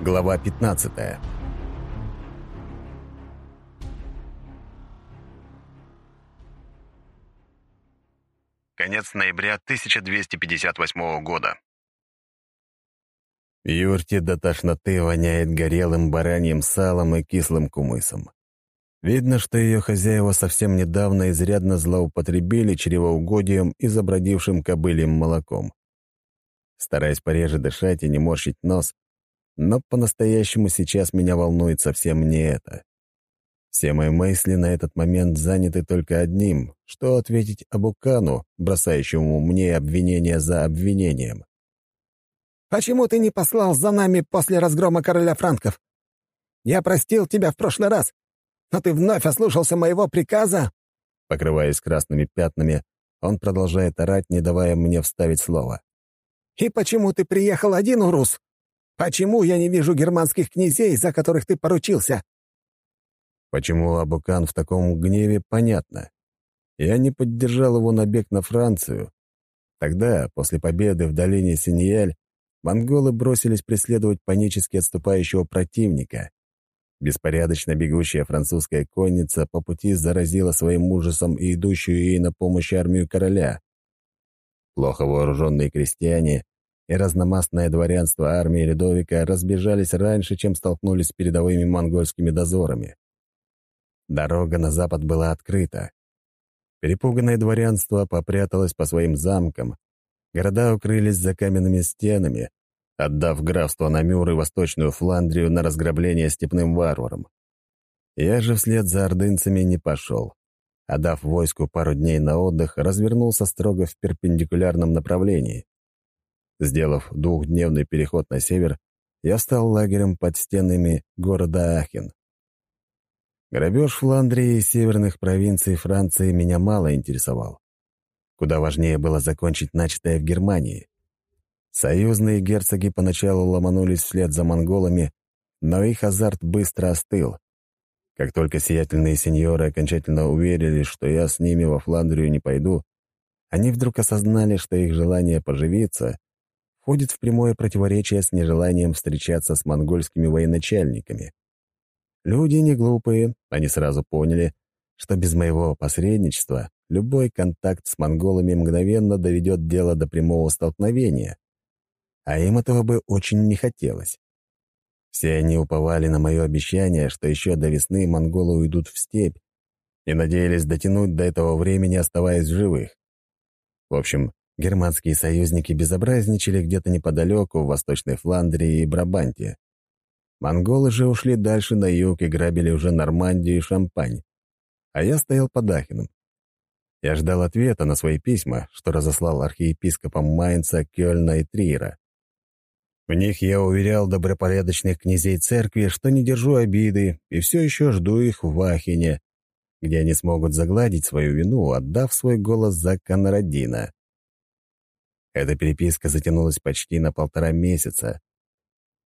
Глава 15 Конец ноября 1258 года. Юрте до тошноты воняет горелым бараньим салом и кислым кумысом. Видно, что ее хозяева совсем недавно изрядно злоупотребили чревоугодием и забродившим кобыльем молоком. Стараясь пореже дышать и не морщить нос, но по-настоящему сейчас меня волнует совсем не это. Все мои мысли на этот момент заняты только одним, что ответить Абукану, бросающему мне обвинение за обвинением. «Почему ты не послал за нами после разгрома короля франков? Я простил тебя в прошлый раз, но ты вновь ослушался моего приказа!» Покрываясь красными пятнами, он продолжает орать, не давая мне вставить слово. «И почему ты приехал один, Урус? Почему я не вижу германских князей, за которых ты поручился?» Почему Абукан в таком гневе, понятно. Я не поддержал его набег на Францию. Тогда, после победы в долине Синьяль, монголы бросились преследовать панически отступающего противника. Беспорядочно бегущая французская конница по пути заразила своим ужасом и идущую ей на помощь армию короля. Плохо вооруженные крестьяне и разномастное дворянство армии Ледовика разбежались раньше, чем столкнулись с передовыми монгольскими дозорами. Дорога на запад была открыта. Перепуганное дворянство попряталось по своим замкам, города укрылись за каменными стенами, отдав графство Намюр и Восточную Фландрию на разграбление степным варварам. Я же вслед за ордынцами не пошел. Отдав войску пару дней на отдых, развернулся строго в перпендикулярном направлении. Сделав двухдневный переход на север, я стал лагерем под стенами города Ахен. Грабеж Фландрии и северных провинций Франции меня мало интересовал. Куда важнее было закончить начатое в Германии. Союзные герцоги поначалу ломанулись вслед за монголами, но их азарт быстро остыл. Как только сиятельные сеньоры окончательно уверились, что я с ними во Фландрию не пойду, они вдруг осознали, что их желание поживиться входит в прямое противоречие с нежеланием встречаться с монгольскими военачальниками. Люди не глупые, они сразу поняли, что без моего посредничества любой контакт с монголами мгновенно доведет дело до прямого столкновения, а им этого бы очень не хотелось. Все они уповали на мое обещание, что еще до весны монголы уйдут в степь, и надеялись дотянуть до этого времени, оставаясь живых. В общем, Германские союзники безобразничали где-то неподалеку, в Восточной Фландрии и Брабанте. Монголы же ушли дальше на юг и грабили уже Нормандию и Шампань. А я стоял под Ахеном. Я ждал ответа на свои письма, что разослал архиепископам Майнца, Кёльна и Триера. В них я уверял добропорядочных князей церкви, что не держу обиды и все еще жду их в Ахене, где они смогут загладить свою вину, отдав свой голос за Конрадина. Эта переписка затянулась почти на полтора месяца.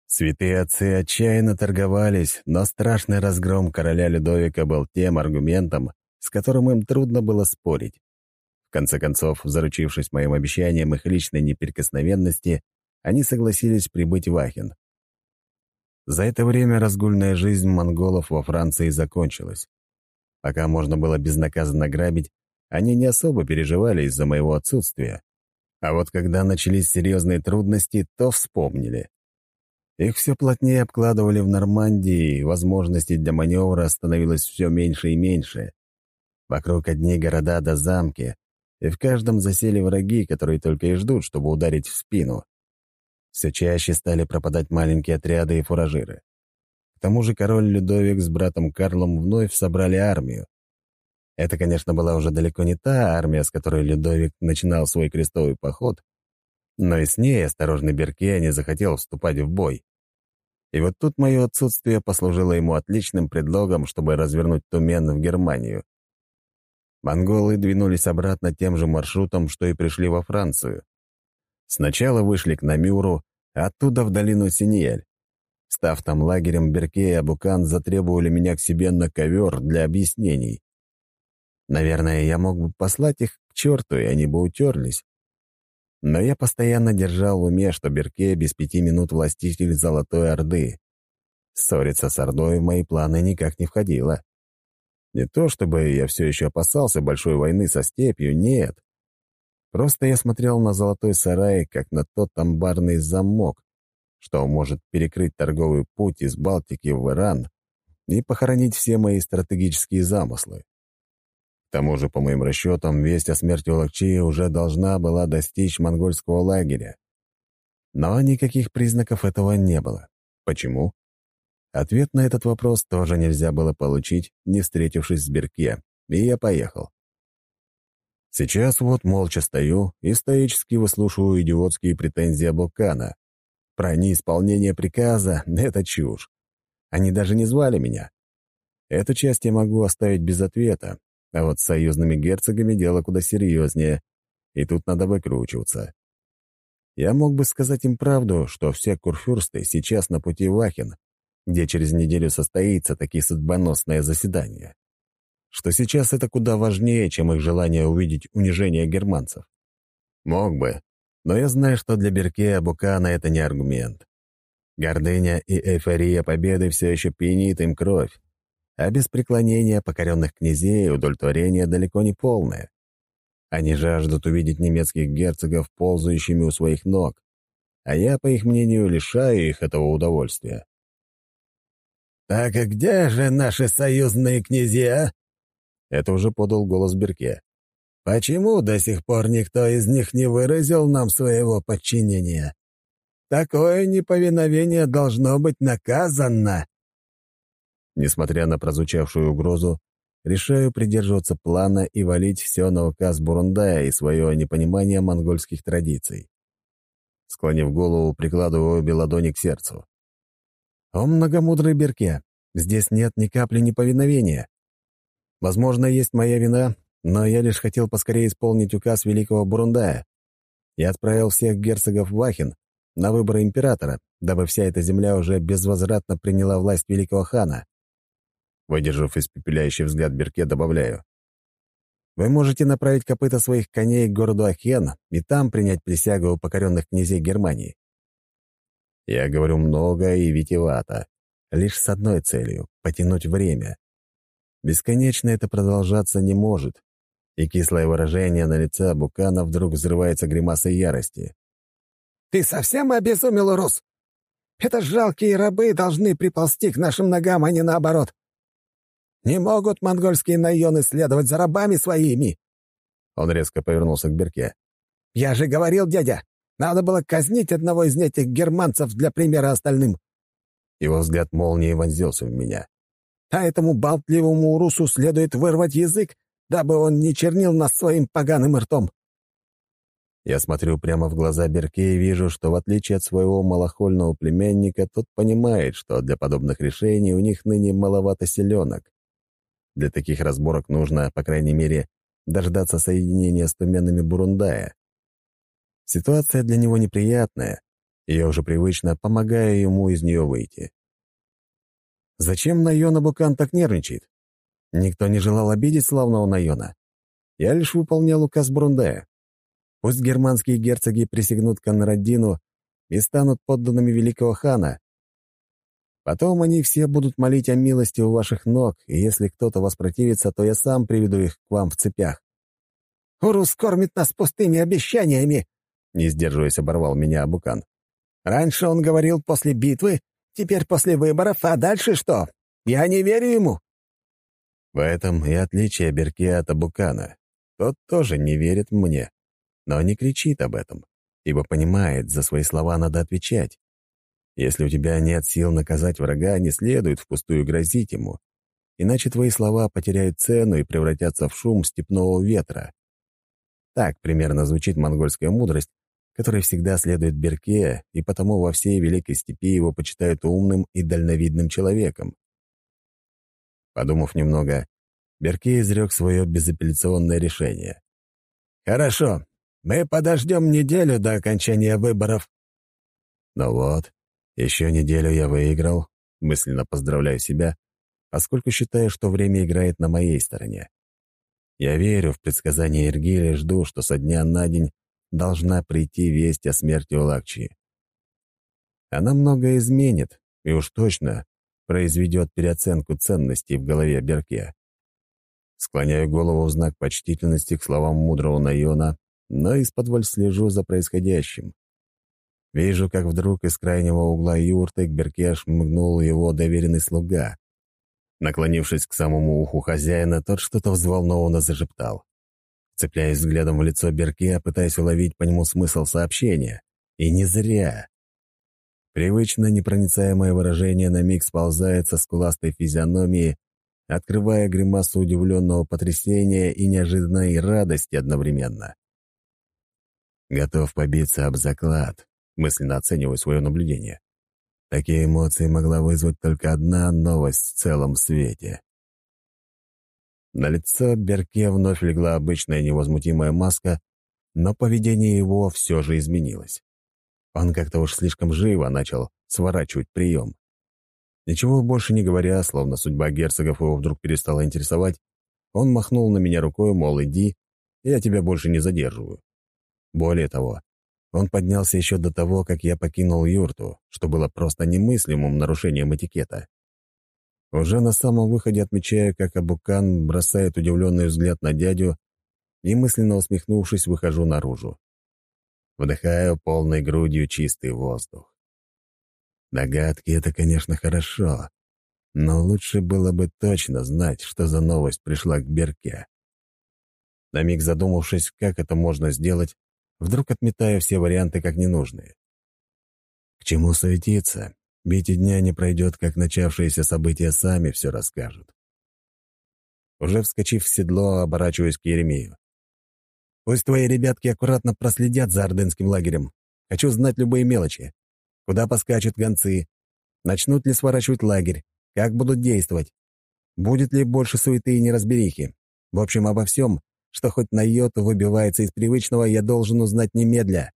Святые отцы отчаянно торговались, но страшный разгром короля Людовика был тем аргументом, с которым им трудно было спорить. В конце концов, заручившись моим обещанием их личной неприкосновенности, они согласились прибыть в Ахен. За это время разгульная жизнь монголов во Франции закончилась. Пока можно было безнаказанно грабить, они не особо переживали из-за моего отсутствия. А вот когда начались серьезные трудности, то вспомнили. Их все плотнее обкладывали в Нормандии, и возможностей для маневра становилось все меньше и меньше. Вокруг одни города до замки, и в каждом засели враги, которые только и ждут, чтобы ударить в спину. Все чаще стали пропадать маленькие отряды и фуражиры. К тому же король Людовик с братом Карлом вновь собрали армию. Это, конечно, была уже далеко не та армия, с которой Людовик начинал свой крестовый поход, но и с ней осторожный Берке не захотел вступать в бой. И вот тут мое отсутствие послужило ему отличным предлогом, чтобы развернуть Тумен в Германию. Монголы двинулись обратно тем же маршрутом, что и пришли во Францию. Сначала вышли к Намюру, оттуда в долину Синьель. Став там лагерем, Берке и Абукан затребовали меня к себе на ковер для объяснений. Наверное, я мог бы послать их к черту, и они бы утерлись. Но я постоянно держал в уме, что Берке без пяти минут властитель Золотой Орды, Ссориться с Ордой в мои планы никак не входило. Не то чтобы я все еще опасался большой войны со степью, нет. Просто я смотрел на золотой сарай, как на тот амбарный замок, что может перекрыть торговый путь из Балтики в Иран и похоронить все мои стратегические замыслы. К тому же, по моим расчетам, весть о смерти Улакчи уже должна была достичь монгольского лагеря. Но никаких признаков этого не было. Почему? Ответ на этот вопрос тоже нельзя было получить, не встретившись с Берке, и я поехал. Сейчас вот молча стою и стоически выслушиваю идиотские претензии Абукана. Про неисполнение приказа — это чушь. Они даже не звали меня. Эту часть я могу оставить без ответа, а вот с союзными герцогами дело куда серьезнее, и тут надо выкручиваться. Я мог бы сказать им правду, что все курфюрсты сейчас на пути в Ахен, где через неделю состоится такие судьбоносное заседание. Что сейчас это куда важнее, чем их желание увидеть унижение германцев. Мог бы, но я знаю, что для Берке Абукана это не аргумент. Гордыня и эйфория победы все еще пьянит им кровь, а без преклонения покоренных князей удовлетворение далеко не полное. Они жаждут увидеть немецких герцогов ползающими у своих ног, а я, по их мнению, лишаю их этого удовольствия. «Так и где же наши союзные князья?» Это уже подал голос Берке. «Почему до сих пор никто из них не выразил нам своего подчинения? Такое неповиновение должно быть наказано». Несмотря на прозвучавшую угрозу, решаю придерживаться плана и валить все на указ Бурундая и свое непонимание монгольских традиций. Склонив голову, прикладываю обе ладони к сердцу. «О, многомудрый Берке, здесь нет ни капли неповиновения. Возможно, есть моя вина, но я лишь хотел поскорее исполнить указ великого Бурундая. Я отправил всех герцогов в Ахен на выборы императора, дабы вся эта земля уже безвозвратно приняла власть великого хана. Выдержав испепеляющий взгляд Берке, добавляю. Вы можете направить копыта своих коней к городу Ахен и там принять присягу у покоренных князей Германии. Я говорю много и витиевато, лишь с одной целью — потянуть время. Бесконечно это продолжаться не может, и кислое выражение на лице Букана вдруг взрывается гримасой ярости. «Ты совсем обезумел, Рус? Это жалкие рабы должны приползти к нашим ногам, а не наоборот. Не могут монгольские наёны следовать за рабами своими!» Он резко повернулся к Берке. «Я же говорил, дядя, надо было казнить одного из этих германцев для примера остальным». Его взгляд молнией вонзился в меня. «А этому болтливому урусу следует вырвать язык, дабы он не чернил нас своим поганым ртом». Я смотрю прямо в глаза Берке и вижу, что в отличие от своего малохольного племянника, тот понимает, что для подобных решений у них ныне маловато селенок. Для таких разборок нужно, по крайней мере, дождаться соединения с туменами Бурундая. Ситуация для него неприятная, и я уже привычно помогаю ему из нее выйти. Зачем Найона Букан так нервничает? Никто не желал обидеть славного Найона. Я лишь выполнял указ Бурундая. Пусть германские герцоги присягнут Конрадину и станут подданными великого хана. Потом они все будут молить о милости у ваших ног, и если кто-то воспротивится, то я сам приведу их к вам в цепях. «Урус кормит нас пустыми обещаниями!» Не сдерживаясь, оборвал меня Абукан. «Раньше он говорил после битвы, теперь после выборов, а дальше что? Я не верю ему». В этом и отличие Берке от Абукана. Тот тоже не верит мне, но не кричит об этом, ибо понимает, за свои слова надо отвечать. Если у тебя нет сил наказать врага, не следует впустую грозить ему, иначе твои слова потеряют цену и превратятся в шум степного ветра. Так примерно звучит монгольская мудрость, которой всегда следует Берке, и потому во всей Великой Степи его почитают умным и дальновидным человеком. Подумав немного, Берке изрек свое безапелляционное решение. «Хорошо, мы подождем неделю до окончания выборов». Ну вот, еще неделю я выиграл, мысленно поздравляю себя, поскольку считаю, что время играет на моей стороне. Я верю в предсказания Иргиля и жду, что со дня на день должна прийти весть о смерти Улакчи. Она многое изменит, и уж точно произведет переоценку ценностей в голове Берке. Склоняю голову в знак почтительности к словам мудрого Найона, но из-под слежу за происходящим. Вижу, как вдруг из крайнего угла юрты к Берке шмыгнул его доверенный слуга. Наклонившись к самому уху хозяина, тот что-то взволнованно зашептал. Цепляясь взглядом в лицо Берке, пытаясь уловить по нему смысл сообщения. И не зря. Привычно непроницаемое выражение на миг сползает со скуластой физиономии, открывая гримасу удивленного потрясения и неожиданной радости одновременно. Готов побиться об заклад, мысленно оцениваю свое наблюдение. Такие эмоции могла вызвать только одна новость в целом свете. На лицо Берке вновь легла обычная невозмутимая маска, но поведение его все же изменилось. Он как-то уж слишком живо начал сворачивать прием. Ничего больше не говоря, словно судьба герцогов его вдруг перестала интересовать, он махнул на меня рукой, мол, иди, я тебя больше не задерживаю. Более того, он поднялся еще до того, как я покинул юрту, что было просто немыслимым нарушением этикета. Уже на самом выходе отмечаю, как Абукан бросает удивленный взгляд на дядю и, мысленно усмехнувшись, выхожу наружу. Вдыхаю полной грудью чистый воздух. Догадки — это, конечно, хорошо, но лучше было бы точно знать, что за новость пришла к Берке. На миг задумавшись, как это можно сделать, вдруг отметаю все варианты как ненужные. К чему суетиться? Ведь и дня не пройдет, как начавшиеся события сами все расскажут. Уже вскочив в седло, оборачиваюсь к Еремею. Пусть твои ребятки аккуратно проследят за ордынским лагерем. Хочу знать любые мелочи. Куда поскачут гонцы? Начнут ли сворачивать лагерь? Как будут действовать? Будет ли больше суеты и неразберихи? В общем, обо всем, что хоть на йоту выбивается из привычного, я должен узнать немедля.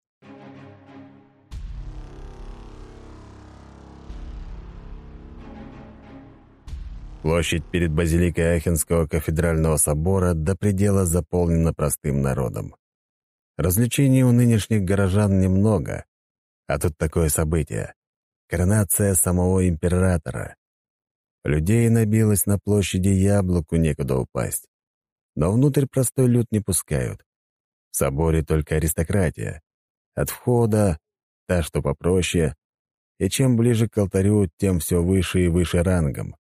Площадь перед базиликой Ахенского кафедрального собора до предела заполнена простым народом. Развлечений у нынешних горожан немного, а тут такое событие — коронация самого императора. Людей набилось на площади яблоку некуда упасть. Но внутрь простой люд не пускают. В соборе только аристократия. От входа — та, что попроще, и чем ближе к алтарю, тем все выше и выше рангом.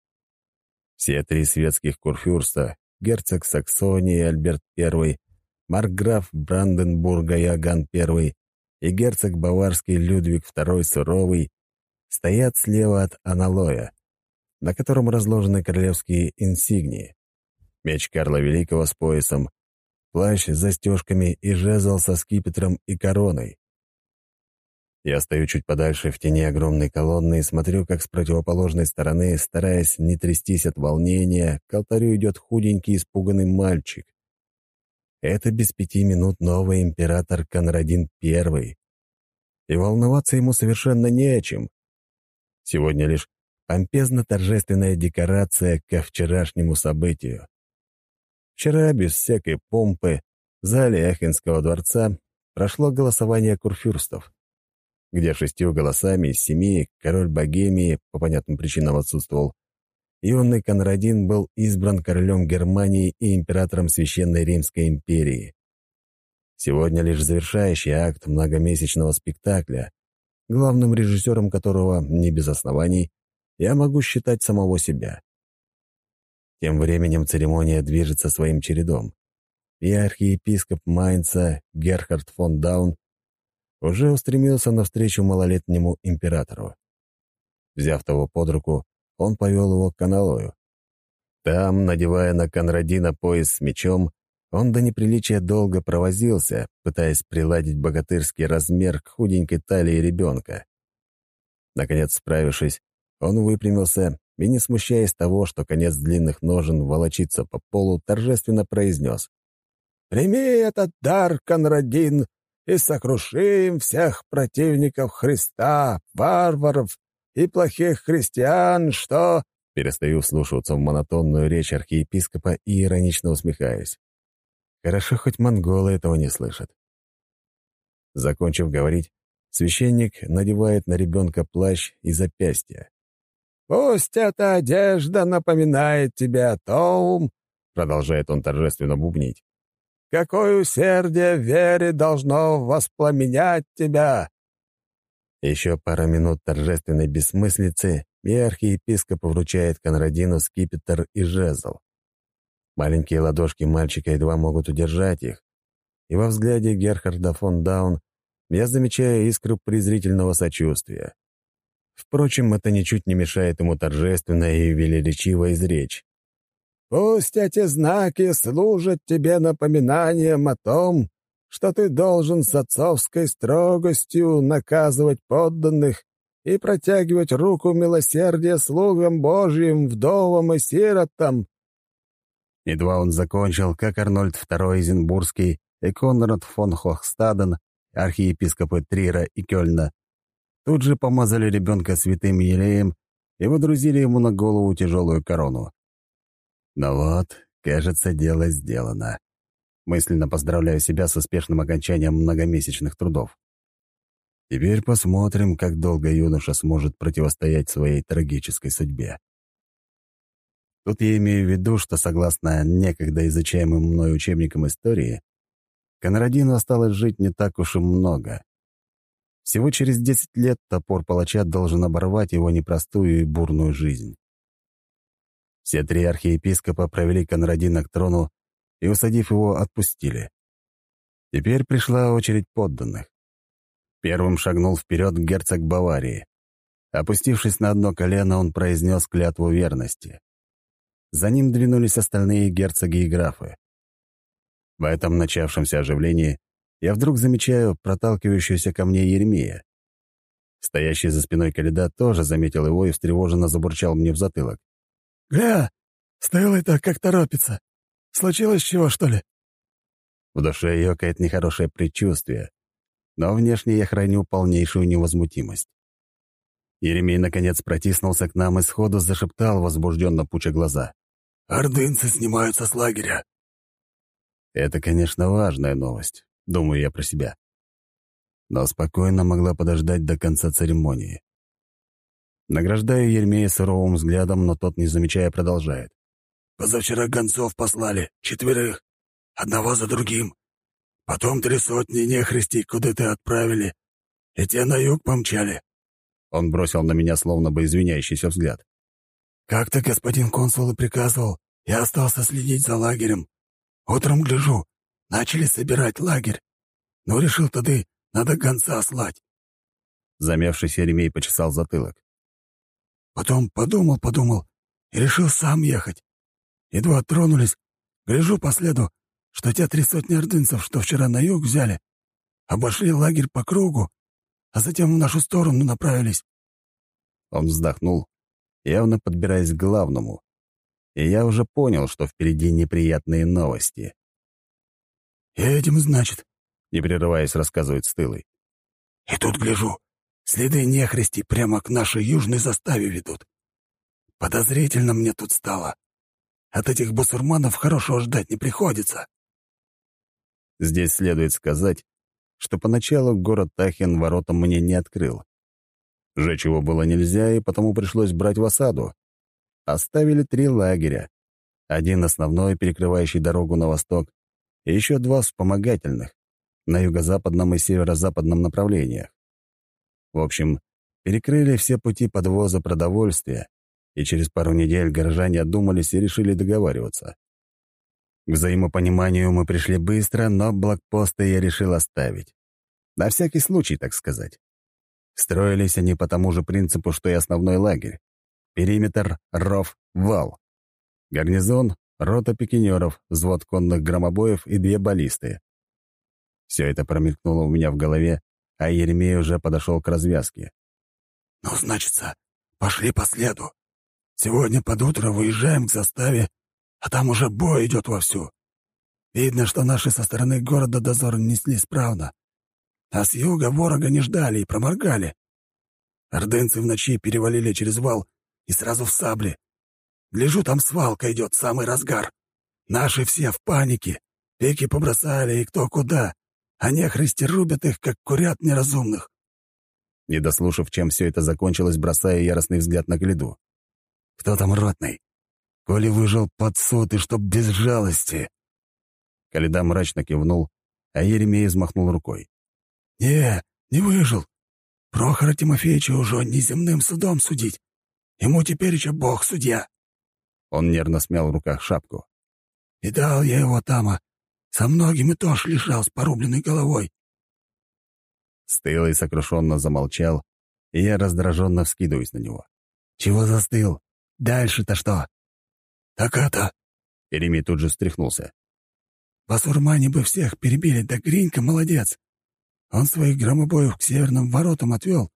Все три светских курфюрста — герцог Саксонии Альберт I, маркграф Бранденбурга Иоганн I и герцог Баварский Людвиг II Суровый — стоят слева от аналоя, на котором разложены королевские инсигнии. Меч Карла Великого с поясом, плащ с застежками и жезл со скипетром и короной. Я стою чуть подальше в тени огромной колонны и смотрю, как с противоположной стороны, стараясь не трястись от волнения, к алтарю идет худенький испуганный мальчик. Это без пяти минут новый император Конрадин I. И волноваться ему совершенно не о чем. Сегодня лишь помпезно-торжественная декорация ко вчерашнему событию. Вчера, без всякой помпы, в зале Ахенского дворца прошло голосование курфюрстов где шестью голосами из семи король Богемии по понятным причинам отсутствовал. Юный Конрадин был избран королем Германии и императором Священной Римской империи. Сегодня лишь завершающий акт многомесячного спектакля, главным режиссером которого, не без оснований, я могу считать самого себя. Тем временем церемония движется своим чередом. И архиепископ Майнца Герхард фон Даун уже устремился навстречу малолетнему императору. Взяв того под руку, он повел его к каналою. Там, надевая на Конрадина пояс с мечом, он до неприличия долго провозился, пытаясь приладить богатырский размер к худенькой талии ребенка. Наконец, справившись, он выпрямился и, не смущаясь того, что конец длинных ножен волочится по полу, торжественно произнес. «Прими этот дар, Конрадин, и сокрушим всех противников Христа, варваров и плохих христиан, что...» Перестаю вслушиваться в монотонную речь архиепископа и иронично усмехаюсь. Хорошо, хоть монголы этого не слышат. Закончив говорить, священник надевает на ребенка плащ и запястье. Пусть эта одежда напоминает тебе о том, — продолжает он торжественно бубнить, — какое усердие в вере должно воспламенять тебя. Еще пара минут торжественной бессмыслицы, и архиепископ вручает Конрадину скипетр и жезл. Маленькие ладошки мальчика едва могут удержать их, и во взгляде Герхарда фон Даун я замечаю искру презрительного сочувствия. Впрочем, это ничуть не мешает ему торжественно и велеречиво изречь. «Пусть эти знаки служат тебе напоминанием о том, что ты должен с отцовской строгостью наказывать подданных и протягивать руку милосердия слугам Божьим, вдовам и сиротам». Едва он закончил, как Арнольд II Изенбургский и Конрад фон Хохстаден, архиепископы Трира и Кёльна, тут же помазали ребенка святым елеем и водрузили ему на голову тяжелую корону. Ну вот, кажется, дело сделано. Мысленно поздравляю себя с успешным окончанием многомесячных трудов. Теперь посмотрим, как долго юноша сможет противостоять своей трагической судьбе. Тут я имею в виду, что согласно некогда изучаемым мной учебникам истории, Конрадину осталось жить не так уж и много. Всего через 10 лет топор палача должен оборвать его непростую и бурную жизнь. Все три архиепископа провели Конрадина к трону и, усадив его, отпустили. Теперь пришла очередь подданных. Первым шагнул вперед герцог Баварии. Опустившись на одно колено, он произнес клятву верности. За ним двинулись остальные герцоги и графы. В этом начавшемся оживлении я вдруг замечаю проталкивающуюся ко мне Еремея. Стоящий за спиной Каледа тоже заметил его и встревоженно забурчал мне в затылок. «Гля, Стелла-то как торопится. Случилось чего, что ли?» В душе ёкает нехорошее предчувствие, но внешне я храню полнейшую невозмутимость. Еремей, наконец, протиснулся к нам и сходу зашептал, возбужденно пуча глаза. «Ордынцы снимаются с лагеря. Это, конечно, важная новость, думаю я про себя. Но спокойно могла подождать до конца церемонии. Награждаю Еремея суровым взглядом, но тот, не замечая, продолжает. «Позавчера гонцов послали, четверых, одного за другим. Потом три сотни нехристей куда-то отправили, и те на юг помчали». Он бросил на меня словно бы извиняющийся взгляд. «Как-то господин консул и приказывал, я остался следить за лагерем. Утром гляжу, начали собирать лагерь. Но решил тогда, надо гонца слать. Замявшийся ремей почесал затылок. Потом подумал, подумал и решил сам ехать. Едва тронулись, гляжу по следу, что те три сотни ордынцев, что вчера на юг взяли, обошли лагерь по кругу, а затем в нашу сторону направились. Он вздохнул, явно подбираясь к главному, и я уже понял, что впереди неприятные новости. «Едем, значит», — не прерываясь, рассказывает Стылый. «И тут гляжу, следы нехристи прямо к нашей южной заставе ведут. Подозрительно мне тут стало. От этих басурманов хорошего ждать не приходится». Здесь следует сказать, что поначалу город Тахин воротам мне не открыл. Жечь его было нельзя, и потому пришлось брать в осаду, оставили три лагеря. Один основной, перекрывающий дорогу на восток, и еще два вспомогательных, на юго-западном и северо-западном направлениях. В общем, перекрыли все пути подвоза продовольствия, и через пару недель горожане одумались и решили договариваться. К взаимопониманию мы пришли быстро, но блокпосты я решил оставить. На всякий случай, так сказать. Строились они по тому же принципу, что и основной лагерь. Периметр, ров, вал. Гарнизон, рота пикинеров, взвод конных громобоев и две баллисты. Все это промелькнуло у меня в голове, а Еремей уже подошел к развязке. «Ну, значится, пошли по следу. Сегодня под утро выезжаем к заставе, а там уже бой идет вовсю. Видно, что наши со стороны города дозор несли справно, а с юга ворога не ждали и проморгали. Ордынцы в ночи перевалили через вал и сразу в сабле. Гляжу, там свалка идет, самый разгар. Наши все в панике. Пеки побросали, и кто куда. А нехристи рубят их, как курят неразумных. Не дослушав, чем все это закончилось, бросая яростный взгляд на гляду. Кто там ротный? Коли выжил под суд и чтоб без жалости!» Каледа мрачно кивнул, а Еремей взмахнул рукой. «Не, не выжил. Прохора Тимофеевича уже неземным судом судить. Ему теперь еще Бог судья». Он нервно смял в руках шапку. «И дал я его тама. Со многими тоже лежал с порубленной головой». Стылый сокрушенно замолчал, и я раздраженно вскидываюсь на него. «Чего застыл? Дальше-то что?» «Так это...» Еремей тут же встряхнулся. «Басурмане бы всех перебили, да Гринька молодец. Он своих громобоев к северным воротам отвел,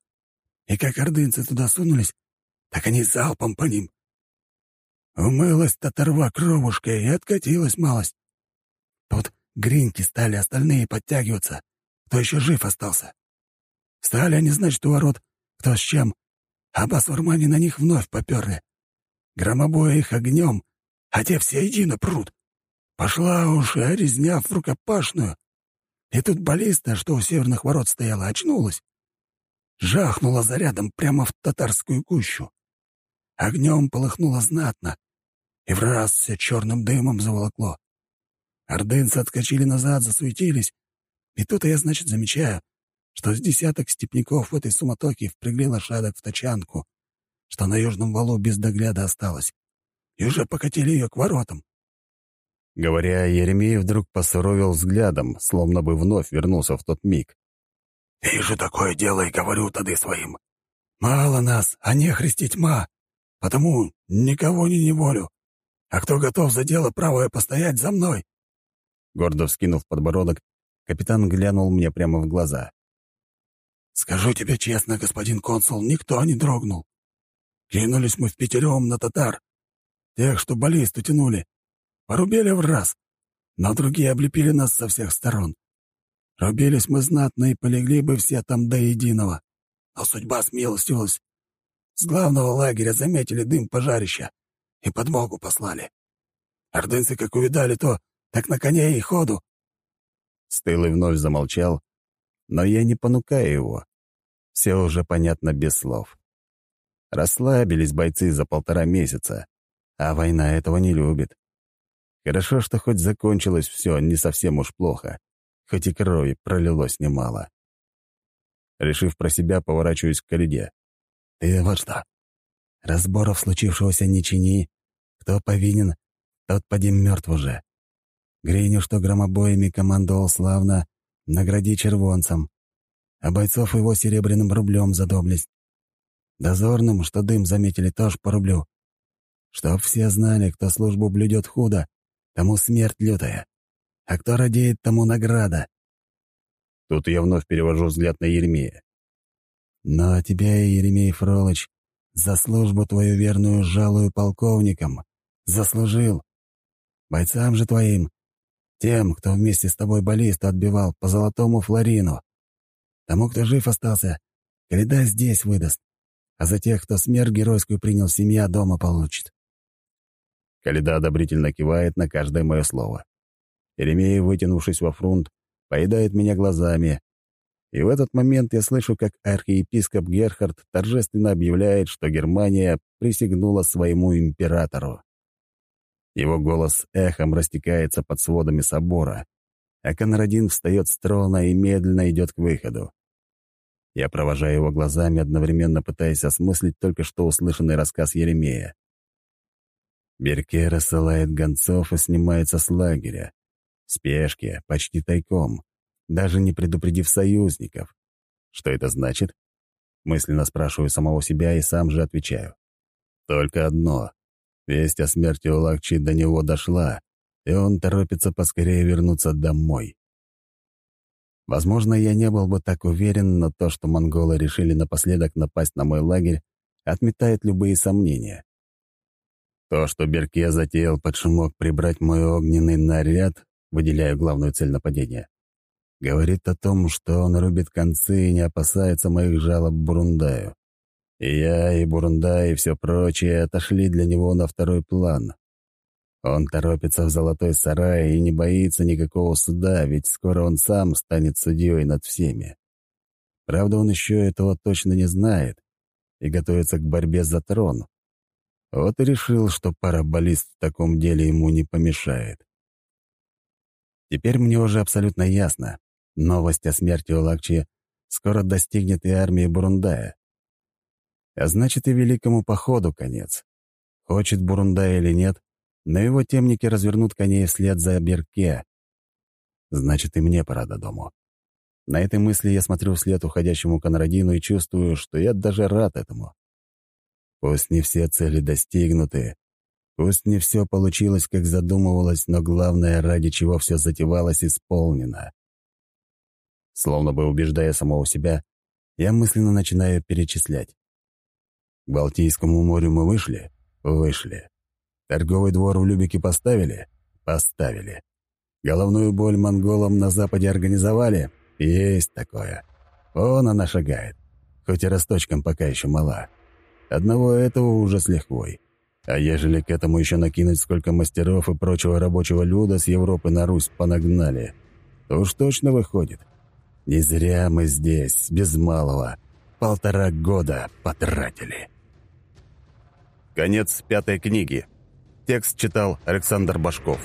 и как ордынцы туда сунулись, так они залпом по ним. Умылась татарва кровушкой и откатилась малость. Тут гриньки стали остальные подтягиваться, кто еще жив остался. Стали они, значит, у ворот, кто с чем, а басурмане на них вновь поперли. Громобоя их огнем, а те все едино прут. Пошла уж и резня в рукопашную. И тут баллиста, что у северных ворот стояла, очнулась. Жахнула зарядом прямо в татарскую гущу. Огнем полыхнуло знатно, и в раз все черным дымом заволокло. Ордынцы отскочили назад, засуетились, и тут я, значит, замечаю, что с десяток степняков в этой суматоке впрягли лошадок в тачанку, что на южном валу без догляда осталось, и уже покатили ее к воротам. Говоря, Еремей вдруг посуровил взглядом, словно бы вновь вернулся в тот миг. «Вижу такое дело и говорю тады своим. Мало нас, а не христи тьма, потому никого не неволю. А кто готов за дело правое постоять, за мной!» Гордо вскинув подбородок, капитан глянул мне прямо в глаза. «Скажу тебе честно, господин консул, никто не дрогнул. Кинулись мы в пятером на татар. Тех, что баллисту тянули. Порубили в раз, но другие облепили нас со всех сторон. Рубились мы знатно и полегли бы все там до единого. Но судьба смилостивилась. С главного лагеря заметили дым пожарища и подмогу послали. Ордынцы, как увидали то, так на коне и ходу. Стылый вновь замолчал, но я не понукаю его. Все уже понятно без слов. Расслабились бойцы за полтора месяца, а война этого не любит. Хорошо, что хоть закончилось все не совсем уж плохо, хоть и крови пролилось немало. Решив про себя, поворачиваюсь к коляде. «Ты вот что, разборов случившегося не чини. Кто повинен, тот поди мертв уже. Гриню, что громобоями командовал славно, награди червонцем, а бойцов его серебряным рублем за доблесть. Дозорным, что дым заметили, тоже по рублю. Чтоб все знали, кто службу блюдет худо, тому смерть лютая, а кто радеет, тому награда. Тут я вновь перевожу взгляд на Еремея. Но тебя, Еремей Фролыч, за службу твою верную жалую полковникам заслужил. Бойцам же твоим, тем, кто вместе с тобой баллисту отбивал по золотому флорину. Тому, кто жив остался, коляда здесь выдаст, а за тех, кто смерть геройскую принял, семья дома получит. Коляда одобрительно кивает на каждое мое слово. Еремей, вытянувшись во фрунт, поедает меня глазами. И в этот момент я слышу, как архиепископ Герхард торжественно объявляет, что Германия присягнула своему императору. Его голос эхом растекается под сводами собора, а Конрадин встает с трона и медленно идет к выходу. Я провожаю его глазами, одновременно пытаясь осмыслить только что услышанный рассказ Еремея. Берке рассылает гонцов и снимается с лагеря. В спешке, почти тайком, даже не предупредив союзников. Что это значит? Мысленно спрашиваю самого себя и сам же отвечаю. Только одно. Весть о смерти Улакчи до него дошла, и он торопится поскорее вернуться домой. Возможно, я не был бы так уверен, но то, что монголы решили напоследок напасть на мой лагерь, отметает любые сомнения. То, что Берке затеял под шумок прибрать мой огненный наряд, выделяя главную цель нападения, говорит о том, что он рубит концы и не опасается моих жалоб Бурундаю. И я, и Бурундай, и все прочее отошли для него на второй план. Он торопится в золотой сарай и не боится никакого суда, ведь скоро он сам станет судьей над всеми. Правда, он еще этого точно не знает и готовится к борьбе за трон, Вот и решил, что параболист в таком деле ему не помешает. Теперь мне уже абсолютно ясно. Новость о смерти Улакчи скоро достигнет и армии Бурундая. А значит, и великому походу конец. Хочет Бурундая или нет, но его темники развернут коней вслед за Берке. Значит, и мне пора до дому. На этой мысли я смотрю вслед уходящему Конрадину и чувствую, что я даже рад этому. Пусть не все цели достигнуты, пусть не все получилось, как задумывалось, но главное, ради чего все затевалось, исполнено. Словно бы убеждая самого себя, я мысленно начинаю перечислять. К Балтийскому морю мы вышли? Вышли. Торговый двор в Любике поставили? Поставили. Головную боль монголам на западе организовали? Есть такое. Он она шагает, хоть и росточком пока еще мала. Одного этого уже с лихвой. А ежели к этому еще накинуть, сколько мастеров и прочего рабочего люда с Европы на Русь понагнали, то уж точно выходит. Не зря мы здесь, без малого, полтора года потратили. Конец пятой книги. Текст читал Александр Башков.